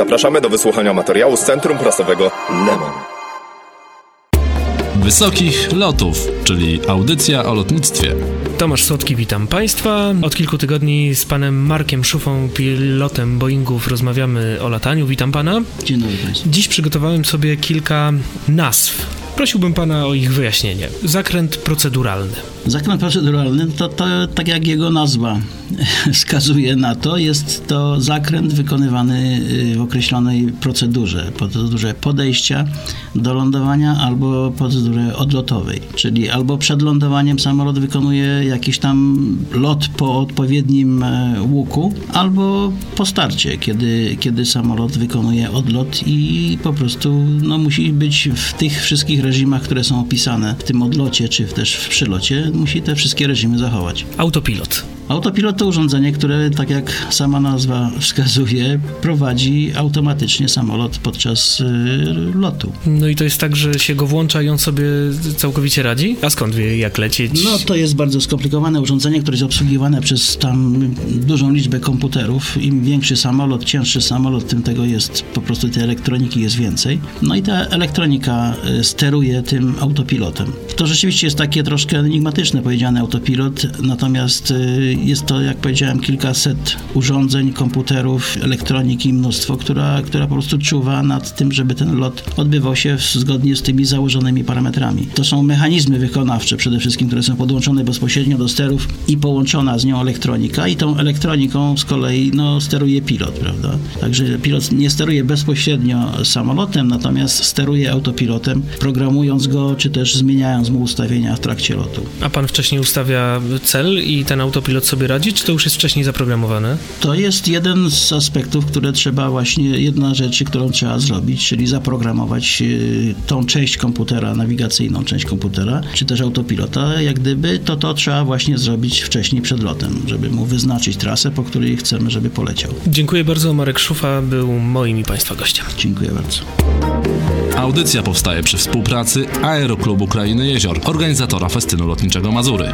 Zapraszamy do wysłuchania materiału z Centrum Prasowego Lemon. Wysokich Lotów, czyli audycja o lotnictwie. Tomasz Słodki, witam Państwa. Od kilku tygodni z panem Markiem Szufą, pilotem Boeingów, rozmawiamy o lataniu. Witam pana. Dzień dobry Państwu. Dziś przygotowałem sobie kilka nazw. Prosiłbym pana o ich wyjaśnienie. Zakręt proceduralny. Zakręt proceduralny to, to tak jak jego nazwa wskazuje na to, jest to zakręt wykonywany y, w określonej procedurze. Procedurze podejścia do lądowania albo procedurze odlotowej. Czyli albo przed lądowaniem samolot wykonuje jakiś tam lot po odpowiednim e, łuku, albo po starcie, kiedy, kiedy samolot wykonuje odlot i po prostu no, musi być w tych wszystkich reżimach, które są opisane w tym odlocie, czy też w przylocie, musi te wszystkie reżimy zachować. Autopilot. Autopilot to urządzenie, które, tak jak sama nazwa wskazuje, prowadzi automatycznie samolot podczas y, lotu. No i to jest tak, że się go włącza i on sobie całkowicie radzi? A skąd wie, jak lecieć? No to jest bardzo skomplikowane urządzenie, które jest obsługiwane przez tam dużą liczbę komputerów. Im większy samolot, cięższy samolot, tym tego jest, po prostu tej elektroniki jest więcej. No i ta elektronika y, steruje tym autopilotem. To rzeczywiście jest takie troszkę enigmatyczne powiedziane autopilot, natomiast y, jest to, jak powiedziałem, kilkaset urządzeń, komputerów, elektroniki, mnóstwo, która, która po prostu czuwa nad tym, żeby ten lot odbywał się zgodnie z tymi założonymi parametrami. To są mechanizmy wykonawcze przede wszystkim, które są podłączone bezpośrednio do sterów i połączona z nią elektronika i tą elektroniką z kolei no, steruje pilot, prawda? Także pilot nie steruje bezpośrednio samolotem, natomiast steruje autopilotem, programując go, czy też zmieniając mu ustawienia w trakcie lotu. A pan wcześniej ustawia cel i ten autopilot sobie radzi, czy to już jest wcześniej zaprogramowane? To jest jeden z aspektów, które trzeba właśnie, jedna rzecz, którą trzeba zrobić, czyli zaprogramować y, tą część komputera, nawigacyjną część komputera, czy też autopilota, jak gdyby, to to trzeba właśnie zrobić wcześniej przed lotem, żeby mu wyznaczyć trasę, po której chcemy, żeby poleciał. Dziękuję bardzo. Marek Szufa był moim i Państwa gościem. Dziękuję bardzo. Audycja powstaje przy współpracy Aeroklubu Krainy Jezior, organizatora festynu lotniczego Mazury.